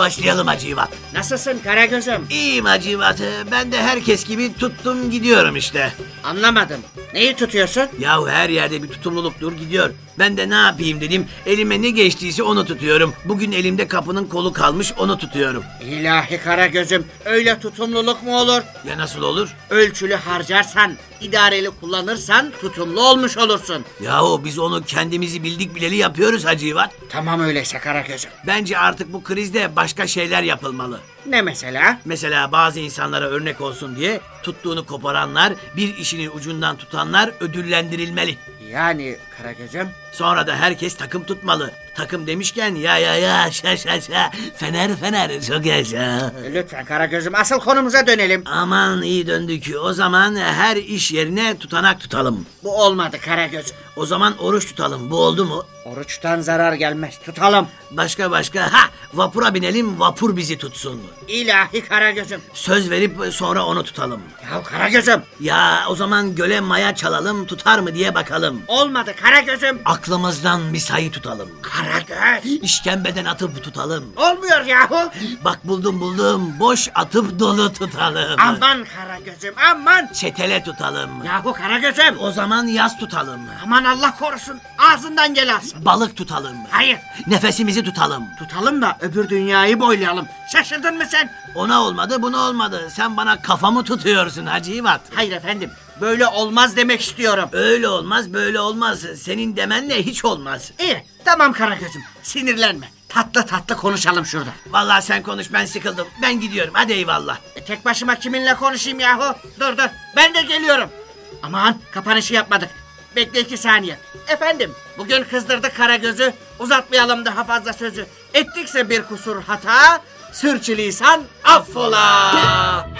Başlayalım Hacivat. Nasılsın Karagöz'üm? İyiyim Hacivat. Ben de herkes gibi tuttum gidiyorum işte. Anlamadım. Neyi tutuyorsun? Yahu her yerde bir tutumluluktur gidiyor. Ben de ne yapayım dedim. Elime ne geçtiyse onu tutuyorum. Bugün elimde kapının kolu kalmış onu tutuyorum. İlahi Karagöz'üm öyle tutumluluk mu olur? Ya nasıl olur? Ölçülü harcarsan, idareli kullanırsan tutumlu olmuş olursun. Yahu biz onu kendimizi bildik bileli yapıyoruz Hacivat. Tamam öyleyse Karagöz'üm. Bence artık bu krizde başka şeyler yapılmalı. Ne mesela? Mesela bazı insanlara örnek olsun diye tuttuğunu koparanlar, bir işinin ucundan tutanlar ödüllendirilmeli. Yani Karagöz'üm Sonra da herkes takım tutmalı. Takım demişken ya ya ya şa şa şa fener fener çok yaşa. lütfen Karagöz'üm asıl konumuza dönelim. Aman iyi döndük. O zaman her iş yerine tutanak tutalım. Bu olmadı Karagöz'üm. O zaman oruç tutalım. Bu oldu mu? Oruçtan zarar gelmez tutalım. Başka başka. Ha vapura binelim vapur bizi tutsun. İlahi Karagöz'üm. Söz verip sonra onu tutalım. Ya Karagöz'üm Ya o zaman göle maya çalalım tutar mı diye bakalım. olmadı Karagöz'üm. Aklımızdan bir sayı tutalım. Karagöz. İşkembeden atıp tutalım. Olmuyor yahu. Bak buldum buldum boş atıp dolu tutalım. Aman Karagöz'üm aman. Çetele tutalım. Yahu Karagöz'üm. O zaman yaz tutalım. Aman Allah korusun ağzından gel alsın. Balık tutalım. Hayır Nefesimizi tutalım. tutalım da öbür dünyayı boylayalım. Şaşırdın mı sen? Ona olmadı buna olmadı. Sen bana kafamı tutuyorsun Hacı İvat. Hayır efendim böyle olmaz demek istiyorum. Öyle olmaz böyle olmaz. Senin demenle hiç olmaz. İyi tamam Karagöz'üm sinirlenme. Tatlı tatlı konuşalım şurada. Vallahi sen konuş ben sıkıldım. Ben gidiyorum hadi eyvallah. E, tek başıma kiminle konuşayım yahu? Dur dur ben de geliyorum. Aman kapanışı yapmadık. Bekle iki saniye. Efendim bugün kızdırdık Karagöz'ü. Uzatmayalım daha fazla sözü. Ettikse bir kusur hata. Sürçülisan affola.